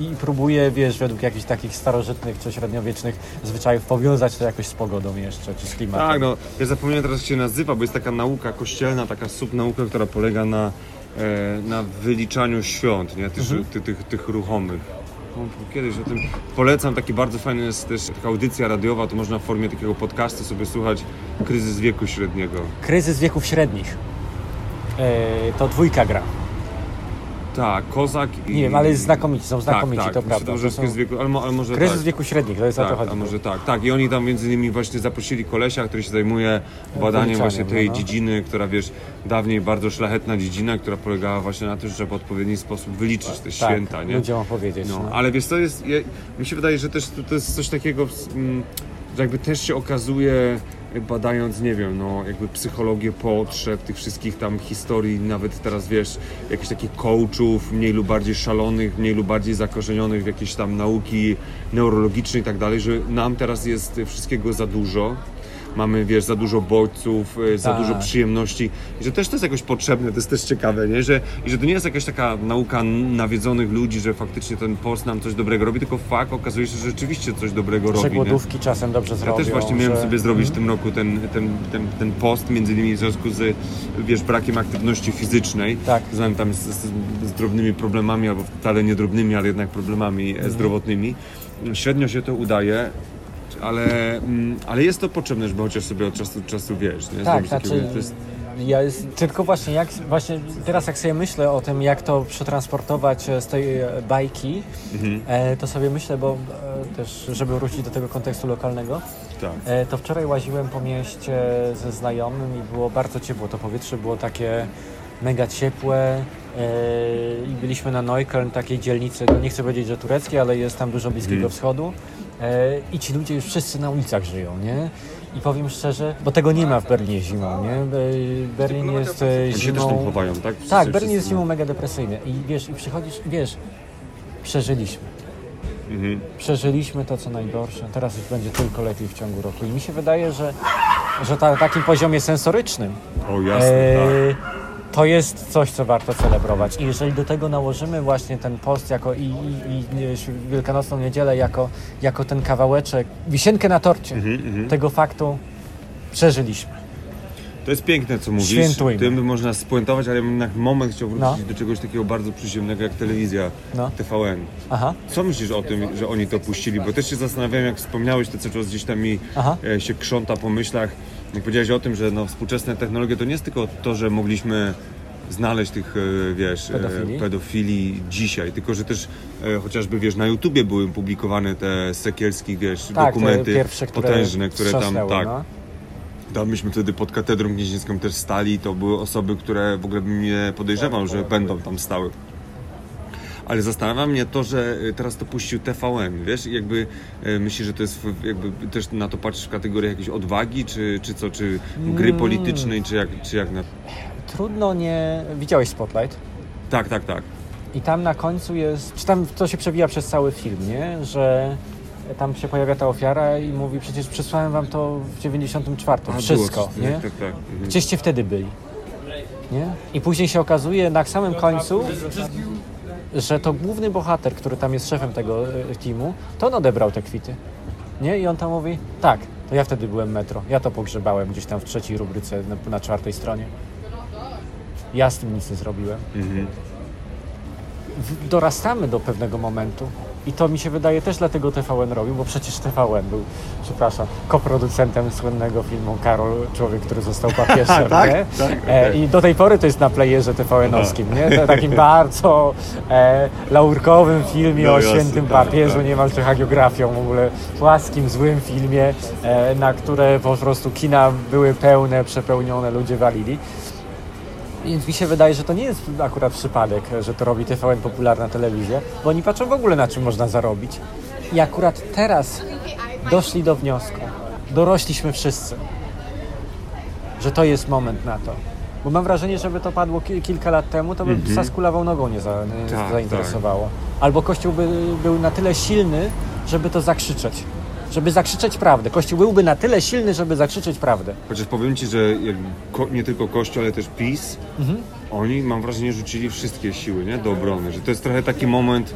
I próbuje, wiesz, według jakichś takich starożytnych czy średniowiecznych zwyczajów powiązać to jakoś z pogodą jeszcze, czy z klimatem. Tak, no ja zapomniałem teraz jak się nazywa, bo jest taka nauka kościelna, taka subnauka, która polega na, e, na wyliczaniu świąt, nie? Tych, Mhm. ty, tych, tych ruchomych. No, Kiedyś o tym polecam, taki bardzo fajny jest też taka audycja radiowa, to można w formie takiego podcastu sobie słuchać Kryzys wieku średniego. Kryzys wieków średnich. E, to dwójka gra. Tak, Kozak i... Nie wiem, ale znakomici, są znakomici, tak, tak. to Myślę, prawda. że To są... z wieku, ale, ale może Kryzys tak. wieku średnich, to jest o to Tak, chodzi. a może tak, tak. I oni tam między innymi właśnie zaprosili kolesia, który się zajmuje badaniem właśnie tej no, no. dziedziny, która wiesz, dawniej bardzo szlachetna dziedzina, która polegała właśnie na tym, że w odpowiedni sposób wyliczyć te tak, święta, nie? ludziom opowiedzieć. No, No, ale wiesz, to jest, ja, mi się wydaje, że też to, to jest coś takiego, mm, że jakby też się okazuje, badając, nie wiem, no jakby psychologię potrzeb, tych wszystkich tam historii, nawet teraz wiesz, jakichś takich coachów, mniej lub bardziej szalonych, mniej lub bardziej zakorzenionych w jakieś tam nauki neurologiczne i tak dalej, że nam teraz jest wszystkiego za dużo. Mamy, wiesz, za dużo bodźców, e, za Tak. dużo przyjemności i że też to jest jakoś potrzebne, to jest też ciekawe, nie? Że, i że to nie jest jakaś taka nauka nawiedzonych ludzi, że faktycznie ten post nam coś dobrego robi, tylko fakt okazuje się, że rzeczywiście coś dobrego Że robi. Nie? głodówki czasem dobrze Ja zrobią. też właśnie miałem że... sobie zrobić w tym roku ten, ten, ten, ten post, między innymi w związku z wiesz, brakiem aktywności fizycznej, Tak. z, tam z, z, z drobnymi problemami, albo wcale nie drobnymi, ale jednak problemami Mhm. e, zdrowotnymi. Średnio się to udaje, ale, mm, ale jest to potrzebne, żeby chociaż sobie od czasu do czasu, wiesz, nie? Tak, znaczy, takiego- to jest, ja jest, tylko właśnie, jak, właśnie teraz jak sobie myślę o tym, jak to przetransportować e, z tej e, bajki, Mhm. e, to sobie myślę, bo e, też, żeby wrócić do tego kontekstu lokalnego, tak. e, to wczoraj łaziłem po mieście ze znajomym i było bardzo ciepło, to powietrze było takie mega ciepłe e, i byliśmy na Neukölln, takiej dzielnicy, no nie chcę powiedzieć, że tureckiej, ale jest tam dużo Bliskiego Mhm. Wschodu i ci ludzie już wszyscy na ulicach żyją, nie? I powiem szczerze, bo tego nie ma w Berlinie zimą, nie? E, Berlin jest e, Oni się też tam zimą... chowają, tak? Wszyscy- Tak, Berlin jest zimą mega depresyjny i wiesz, i przychodzisz, i wiesz, przeżyliśmy. Mhm. Przeżyliśmy to, co najgorsze. Teraz już będzie tylko lepiej w ciągu roku. I mi się wydaje, że, że na takim poziomie sensorycznym O jasne, e, tak. To jest coś, co warto celebrować. I jeżeli do tego nałożymy właśnie ten post jako i, i, i Wielkanocną Niedzielę jako, jako ten kawałeczek, wisienkę na torcie Mhm, mhm. tego faktu, przeżyliśmy. To jest piękne, co mówisz. Świętujmy. Tym można spuentować, ale ja na moment chciał wrócić No. do czegoś takiego bardzo przyziemnego jak telewizja No. TVN. Aha. Co myślisz o tym, że oni to puścili? Bo też się zastanawiałem, jak wspomniałeś, to cały czas gdzieś tam mi Aha. e, się krząta po myślach. Jak powiedziałeś o tym, że no, współczesne technologie to nie jest tylko to, że mogliśmy znaleźć tych, e, wiesz, e, Pedofili. pedofili dzisiaj, tylko że też e, chociażby, wiesz, na YouTubie były publikowane te sekielskie, wiesz, Tak, dokumenty pierwsze, które potężne, które tam, tak, no. Tam myśmy wtedy pod katedrą gnieźnieńską też stali, to były osoby, które w ogóle bym nie podejrzewał, że będą tam stały. Ale zastanawia mnie to, że y, teraz to puścił TVN, wiesz, jakby e, myślisz, że to jest jakby też na to patrzysz w kategoriach jakiejś odwagi, czy, czy co, czy gry Mm. politycznej, czy jak, czy jak na... Trudno nie... Widziałeś Spotlight? Tak, tak, tak. I tam na końcu jest, czy tam to się przewija przez cały film, nie? Że tam się pojawia ta ofiara i mówi, przecież przesłałem wam to w 94, A, było wszystko, coś, nie? Tak, tak, tak. Gdzieście wtedy byli, nie? I później się okazuje na samym końcu, że to główny bohater, który tam jest szefem tego e, teamu, to on odebrał te kwity, nie? I on tam mówi, tak, to ja wtedy byłem metro, ja to pogrzebałem gdzieś tam w trzeciej rubryce na, na czwartej stronie. Ja z tym nic nie zrobiłem Mhm. dorastamy do pewnego momentu. I to mi się wydaje też dlatego TVN robił, bo przecież TVN był, przepraszam, koproducentem słynnego filmu Karol, człowiek, który został papieżem, Tak? nie? Tak, E, okej. I do tej pory to jest na playerze TVN-owskim, nie? Takim bardzo e, laurkowym filmie No o świętym tak, papieżu, tak. niemalże hagiografią, w ogóle płaskim, złym filmie, e, na które po prostu kina były pełne, przepełnione, ludzie walili. Więc mi się wydaje, że to nie jest akurat przypadek, że to robi TVN popularna telewizja, bo oni patrzą w ogóle na czym można zarobić. I akurat teraz doszli do wniosku, dorośliśmy wszyscy, że to jest moment na to. Bo mam wrażenie, żeby to padło ki- kilka lat temu, to by Mhm. Sasku lawą nogą nie, za, nie Tak, zainteresowało. Albo Kościół by był na tyle silny, żeby to zakrzyczeć. Żeby zakrzyczeć prawdę. Kościół byłby na tyle silny, żeby zakrzyczeć prawdę. Chociaż powiem Ci, że nie tylko Kościół, ale też PiS, Mhm. oni mam wrażenie rzucili wszystkie siły nie? do obrony, że to jest trochę taki moment,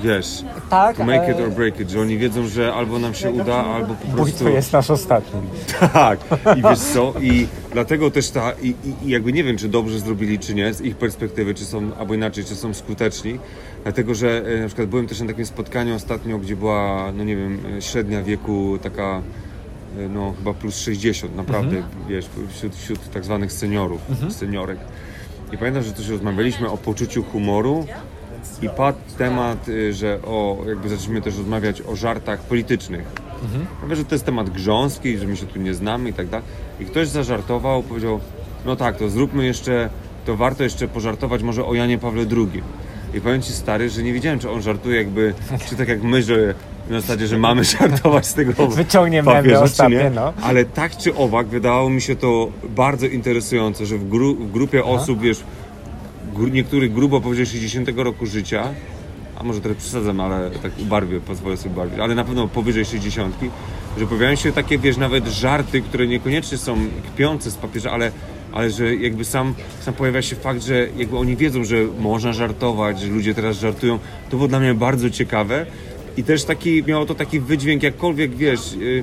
wiesz, Tak, to make it e, or break it, że oni wiedzą, że albo nam się uda, albo po Bój prostu... to jest nasz ostatni. Tak, i wiesz co, i dlatego też ta, i, i, jakby nie wiem, czy dobrze zrobili, czy nie, z ich perspektywy, czy są, albo inaczej, czy są skuteczni, dlatego, że e, na przykład byłem też na takim spotkaniu ostatnio, gdzie była, no nie wiem, e, średnia wieku taka, no chyba plus 60, naprawdę, wiesz, wśród, wśród tak zwanych seniorów, seniorek. I pamiętam, że też rozmawialiśmy o poczuciu humoru i padł temat, y, że o, jakby zaczęliśmy też rozmawiać o żartach politycznych. Mówię, że to jest temat grząski, że my się tu nie znamy i tak dalej. I ktoś zażartował, powiedział, no tak, to zróbmy jeszcze, to warto jeszcze pożartować może o Janie Pawle II. I powiem Ci stary, że nie wiedziałem, czy on żartuje jakby, czy tak jak my, że na zasadzie, że mamy żartować z tego Wyciągnie papieża, ostatnie, nie. no. Ale tak czy owak, wydawało mi się to bardzo interesujące, że w, gru, w grupie osób, wiesz, niektórych grubo powyżej 60 roku życia, a może trochę przesadzam, ale tak ubarwię, pozwolę sobie ubarwić, ale na pewno powyżej 60, że pojawiają się takie, wiesz, nawet żarty, które niekoniecznie są kpiące z papieża, ale, ale że jakby sam, sam pojawia się fakt, że jakby oni wiedzą, że można żartować, że ludzie teraz żartują. To było dla mnie bardzo ciekawe i też taki, miało to taki wydźwięk, jakkolwiek, wiesz, yy,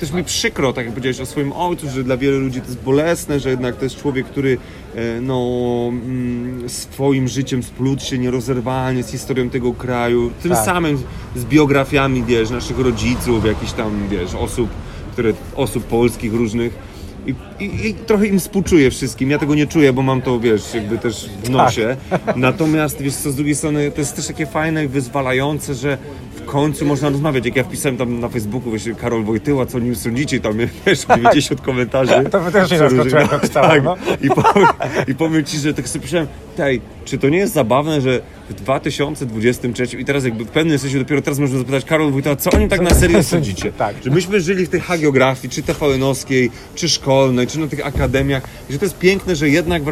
też mi przykro, tak jak powiedziałeś o swoim ojcu, że dla wielu ludzi to jest bolesne, że jednak to jest człowiek, który e, no, mm, swoim życiem splótł się nierozerwalnie z historią tego kraju, tym Tak. samym z biografiami, wiesz, naszych rodziców, jakichś tam, wiesz, osób, które, osób polskich różnych. I, i, I trochę im współczuję wszystkim. Ja tego nie czuję, bo mam to, wiesz, jakby też w nosie. Natomiast, wiesz co, z drugiej strony to jest też takie fajne i wyzwalające, że w końcu można rozmawiać. Jak ja wpisałem tam na Facebooku, wiesz, Karol Wojtyła, co o nim sądzicie, tam, wiesz, 90 komentarzy. To też różnych- zaskoczyłem, tak. no. I, powiem, I powiem Ci, że tak sobie pisałem, tej, czy to nie jest zabawne, że w 2023 i teraz jakby w pewnym sensie dopiero teraz można zapytać Karol Wojtyła, co o nim tak na serio sądzicie? Tak. Że myśmy żyli w tej hagiografii, czy TVN-owskiej, czy szkolnej, czy na tych akademiach i że to jest piękne, że jednak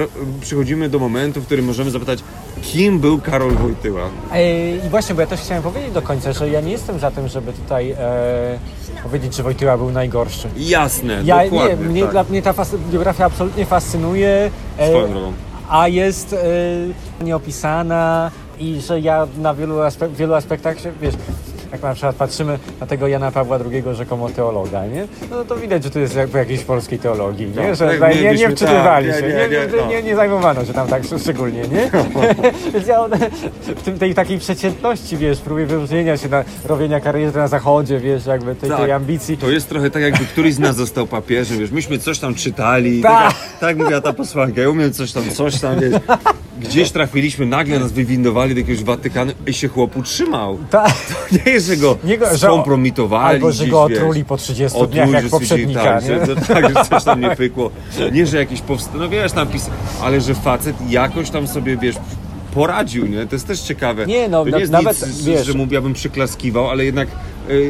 przychodzimy do momentu, w którym możemy zapytać, kim był Karol Wojtyła? I właśnie, bo ja też chciałem powiedzieć do końca, że ja nie jestem za tym, żeby tutaj e, powiedzieć, że Wojtyła był najgorszy. Jasne, Ja, dokładnie. nie, mnie, tak. dla mnie ta biografia absolutnie fascynuje. e, Swoją drogą. A jest e, nieopisana i że ja na wielu, aspe- wielu aspektach się, wiesz, jak na przykład patrzymy na tego Jana Pawła II, rzekomo teologa, nie? No to widać, że to jest jakby jakiejś polskiej teologii, nie? Tak, Że tak, nie, nie wczytywali tak, się, nie, nie, nie, nie, no. zajmowano się tam tak szczególnie, nie? Więc ja w tym, tej takiej przeciętności, wiesz, próbuję wyróżnienia się na robienia kariery na zachodzie, wiesz, jakby tej, tej Tak. ambicji. To jest trochę tak, jakby któryś z nas został papieżem, wiesz, myśmy coś tam czytali, Tak. tak, tak mówiła ta posłanka, ja umiem coś tam, coś tam, wiesz, gdzieś trafiliśmy, nagle nas wywindowali do jakiegoś Watykanu i się chłop utrzymał. Tak. Nie jest, że go Nie go- skompromitowali Albo, że go wiesz. otruli po 30 dniach, Otruli, jak że poprzednika, stwierdzili, nie? tak, że, tak, że coś tam nie pykło. Nie, że jakiś powst... No wiesz, tam pis... ale że facet jakoś tam sobie, wiesz, poradził, nie? To jest też ciekawe. Nie, no, to na- nie jest nawet, nic, wiesz- że mu ja bym przyklaskiwał, ale jednak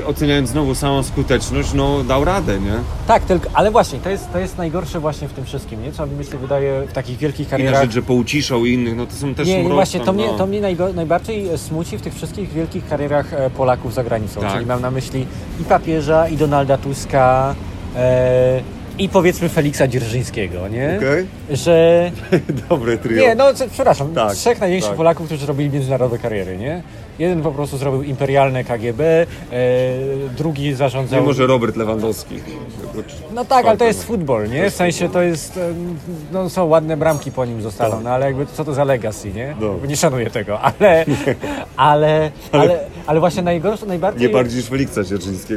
oceniając znowu samą skuteczność, no dał radę, nie? Tak, tylko, ale właśnie, to jest, to jest najgorsze właśnie w tym wszystkim, nie? Co mi się wydaje w takich wielkich karierach. rzecz, że pouciszał innych, no to są też Nie, właśnie to mnie, no. to mnie najgo, najbardziej smuci w tych wszystkich wielkich karierach e, Polaków za granicą. Tak. Czyli mam na myśli i papieża, i Donalda Tuska, e, i powiedzmy Feliksa Dzierżyńskiego, nie? Okej. Że. Dobre trio. Nie, no przepraszam, Tak, trzech największych tak. Polaków, którzy robili międzynarodowe kariery, nie? Jeden po prostu zrobił imperialne KGB, e, drugi zarządzał. Nie może Robert Lewandowski. No tak, ale to jest futbol, nie? W sensie to jest, no są ładne bramki po nim zostaną, no ale jakby co to za legacy, nie? Nie szanuję tego, ale, ale, ale, ale właśnie najgorsze, najbardziej... Nie bardziej niż Feliksa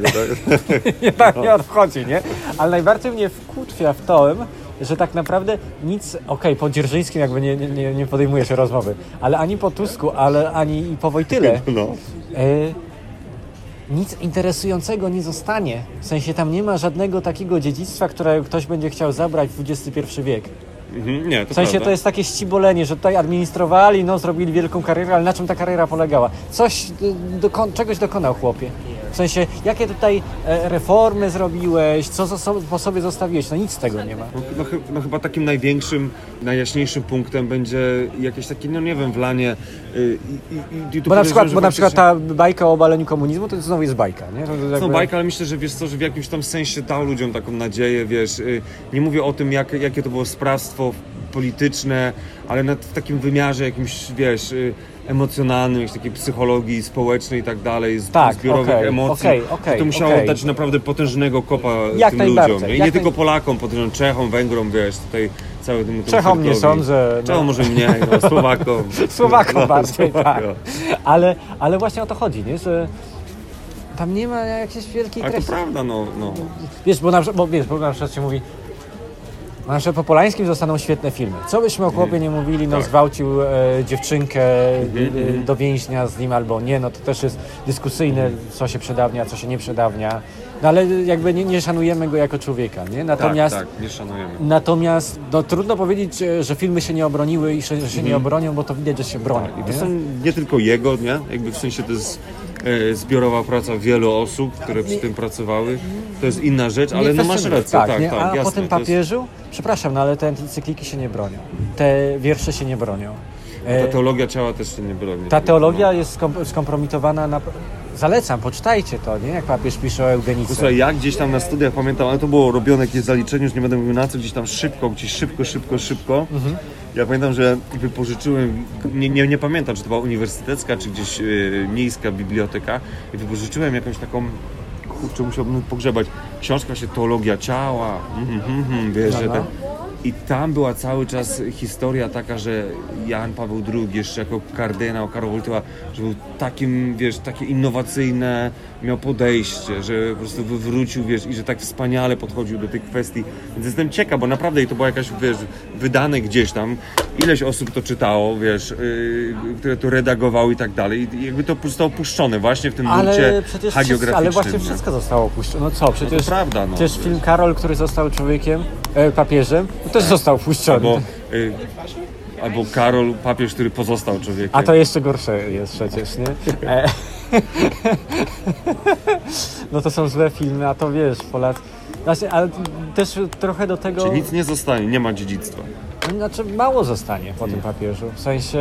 tak? nie, tak nie odchodzi, nie? Ale najbardziej mnie wkurwia w to, że tak naprawdę nic, okej, po Dzierżyńskim jakby nie, nie- nie, podejmuje się rozmowy, ale ani po Tusku, ale ani i po Wojtyle, No. e, nic interesującego nie zostanie. W sensie tam nie ma żadnego takiego dziedzictwa, które ktoś będzie chciał zabrać w XXI wiek. Mhm, nie, W sensie prawda. to jest takie ścibolenie, że tutaj administrowali, no zrobili wielką karierę, ale na czym ta kariera polegała? Coś, y, dokon, czegoś dokonał chłopie. W sensie, jakie tutaj e, reformy zrobiłeś, co po sobie zostawiłeś, no nic z tego nie ma. No, no, no chyba takim największym, najjaśniejszym punktem będzie jakieś takie, no nie wiem, wlanie. y, Bo na przykład, bo na przykład ta bajka o obaleniu komunizmu to znowu jest bajka, nie? To, to No jakby- bajka, ale myślę, że wiesz co, że w jakimś tam sensie dał ludziom taką nadzieję, wiesz, y, nie mówię o tym, jak, jakie to było sprawstwo polityczne, ale nawet w takim wymiarze jakimś, wiesz, y, emocjonalnym, jakiejś takiej psychologii społecznej i tak dalej, z Tak, zbiorowych okej, emocji, okej, okej, to musiało okej. dać naprawdę potężnego kopa Jak tym ludziom. nie? Nie tylko Polakom, potężnym Czechom, Węgrom, wiesz, tutaj cały tym Czechom nie sądzę, no. Czechom może mniej, no, Słowakom. Słowakom No, bardziej, tak. Słowakom. Ale, ale właśnie o to chodzi, nie? Że tam nie ma jakiejś wielkiej Ale to prawda, no, no. Wiesz, bo na, bo, wiesz, bo na przykład się mówi Po Polańskim zostaną świetne filmy. Co byśmy o chłopie nie mówili, no Tak. zgwałcił e, dziewczynkę Mhm, e, do więźnia z nim albo nie, no to też jest dyskusyjne, co się przedawnia, co się nie przedawnia. No ale jakby nie, nie szanujemy go jako człowieka, nie? Natomiast, Tak, tak, nie szanujemy. natomiast no, trudno powiedzieć, e, że filmy się nie obroniły i że, że się nie obronią, bo to widać, że się bronią. Mhm. I nie? to są nie tylko jego, nie? Jakby w sensie to jest zbiorowa praca wielu osób, które przy tym pracowały. To jest inna rzecz, ale no masz rację, tak, tak, nie? A jasne. po tym to jest- papieżu, przepraszam, no ale te encykliki się nie bronią. Te wiersze się nie bronią. E, Ta teologia ciała też się nie broni. Ta teologia jest skom- skompromitowana na... Zalecam, poczytajcie to, nie? Jak papież pisze o eugenice. Słuchaj, ja gdzieś tam na studiach pamiętam, ale to było robione jakieś zaliczenie, już nie będę mówił na co, gdzieś tam szybko, gdzieś szybko, szybko, szybko. Mhm. Ja pamiętam, że wypożyczyłem, nie, nie, nie pamiętam, czy to była uniwersytecka, czy gdzieś e, miejska biblioteka i wypożyczyłem jakąś taką, kurczę, musiałbym pogrzebać, książka się Teologia Ciała, mhm, mhm, mhm, wiesz, No, że no. I tam była cały czas historia taka, że Jan Paweł II jeszcze jako kardynał Karol Wojtyła, że był takim, wiesz, takie innowacyjne miał podejście, że po prostu wywrócił, wiesz, i że tak wspaniale podchodził do tych kwestii. Więc jestem ciekaw, bo naprawdę i to było jakaś, wiesz, wydane gdzieś tam, ileś osób to czytało, wiesz, yy, które to redagowały i tak dalej i jakby to zostało puszczone właśnie w tym nurcie Ale przecież hagiograficznym. ale właśnie nie? wszystko zostało puszczone. No co, przecież, prawda, no. przecież film Karol, który został człowiekiem, e, papieżem, to też został puszczony. Albo, yy, albo Karol, papież, który pozostał człowiekiem. A to jeszcze gorsze jest przecież, nie? E, no to są złe filmy, a to wiesz, Polacy... Znaczy, ale też trochę do tego... Czyli nic nie zostanie, nie ma dziedzictwa. Znaczy mało zostanie po tym papieżu. W sensie...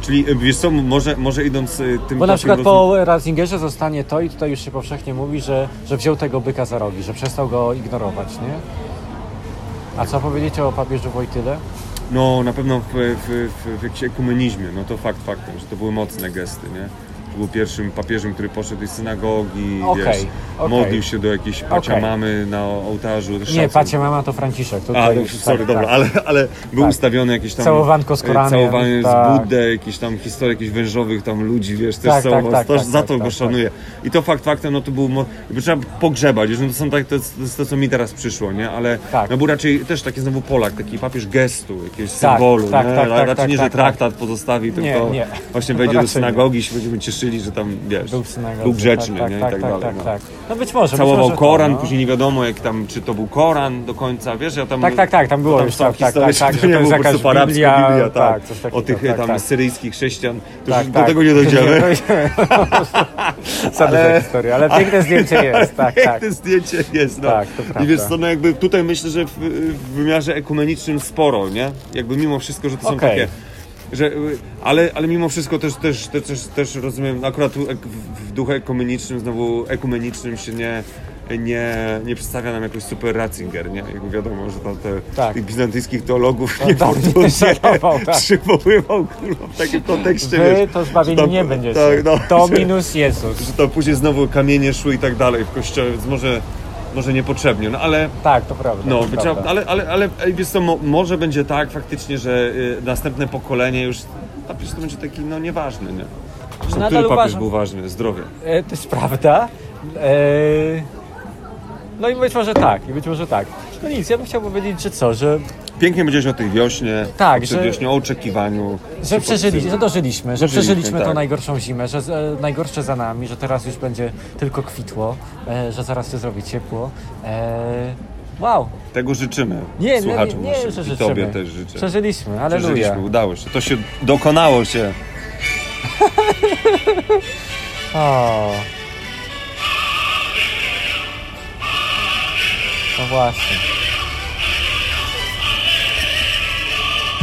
Czyli wiesz co, może, może idąc y, tym Bo na przykład rozum- po Ratzingerze zostanie to i tutaj już się powszechnie mówi, że, że wziął tego byka za rogi, że przestał go ignorować, nie? A co powiedzieć o papieżu Wojtyle? No na pewno w, w, w, w jakimś ekumenizmie, no to fakt faktem, że to były mocne gesty, nie? To był pierwszym papieżem, który poszedł do synagogi, Okej, wiesz, okej. modlił się do jakiejś pacia Okej. mamy na ołtarzu. Nie, szacun. pacie mama to Franciszek. A, Tutaj, no, sorry, tak, dobra, tak. ale, ale był Tak. ustawiony jakiś tam... Całowanko z e, Koranem, Całowanie tak. z Buddę, jakieś tam historie jakichś wężowych tam ludzi, wiesz, też Tak, tak, całował, tak, to, tak, za tak, to go tak, szanuję. I to fakt faktem, no to był, trzeba pogrzebać, jeżeli to są tak, to to jest to, co mi teraz przyszło, nie, ale Tak. no był raczej też taki znowu Polak, taki papież gestu, jakiegoś Tak, symbolu, tak, nie? tak, Ra- tak, raczej tak, nie, że tak, traktat pozostawi, tylko nie. właśnie wejdzie do synagogi się będziemy cieszyli, że tam, wiesz, Był był grzeczny, tak, nie, tak, i tak, tak, dalej. tak, no. tak. No być może. być Całował może to, Koran, no. później nie wiadomo jak tam, czy to był Koran do końca, wiesz, ja tam... Tak, tak, tak, tam było tam już, tak, tak, tak, tak, to jest jakaś Biblia, Biblia, tak, tak, takiego, o tych tak, tam tak. syryjskich chrześcijan, to Tak, już tak. do tego nie dojdziemy. Za duża historia, ale piękne zdjęcie jest, tak, tak. Piękne zdjęcie jest, no. Tak, to prawda. I wiesz co, no jakby tutaj myślę, że w, wymiarze ekumenicznym sporo, nie? Jakby mimo wszystko, że to są takie... Że, ale, ale mimo wszystko też, też, też, też, rozumiem, akurat w, duchu ekumenicznym, znowu ekumenicznym się nie, nie, nie przedstawia nam jakoś super Ratzinger, nie? Jakby wiadomo, że tam te, Tak. tych bizantyjskich teologów No, nie fortunnie tak. przywoływał kurwa, w takim kontekście, Wy wiesz, to zbawieni że tam- nie będziecie. tak, no, to że- minus Jezus. że tam później znowu kamienie szły i tak dalej w kościele, więc może, może niepotrzebnie, no ale... Tak, to prawda. No, to trzeba, ale, ale, ale ej, wiesz co, mo, może będzie tak faktycznie, że y, następne pokolenie już papież to będzie taki, no nieważny, nie? Zresztą, Nadal który papież uważam- był ważny? Zdrowie. E, to jest prawda. E, no i być może tak, i być może tak. No nic, ja bym chciał powiedzieć, że co, że, Pięknie będziesz o tej wiośnie, Tak, o że- o oczekiwaniu. że przeżyliśmy, że dożyliśmy, że przeżyliśmy tą tak. najgorszą zimę, że e, najgorsze za nami, że teraz już będzie tylko kwitło, e, że zaraz się zrobi ciepło. E, wow. Tego życzymy Nie, nie, nie, słuchaczom nie, naszym że i. Tobie też życzę. Przeżyliśmy, aleluja. Przeżyliśmy, udało się. To się dokonało się. O. No właśnie.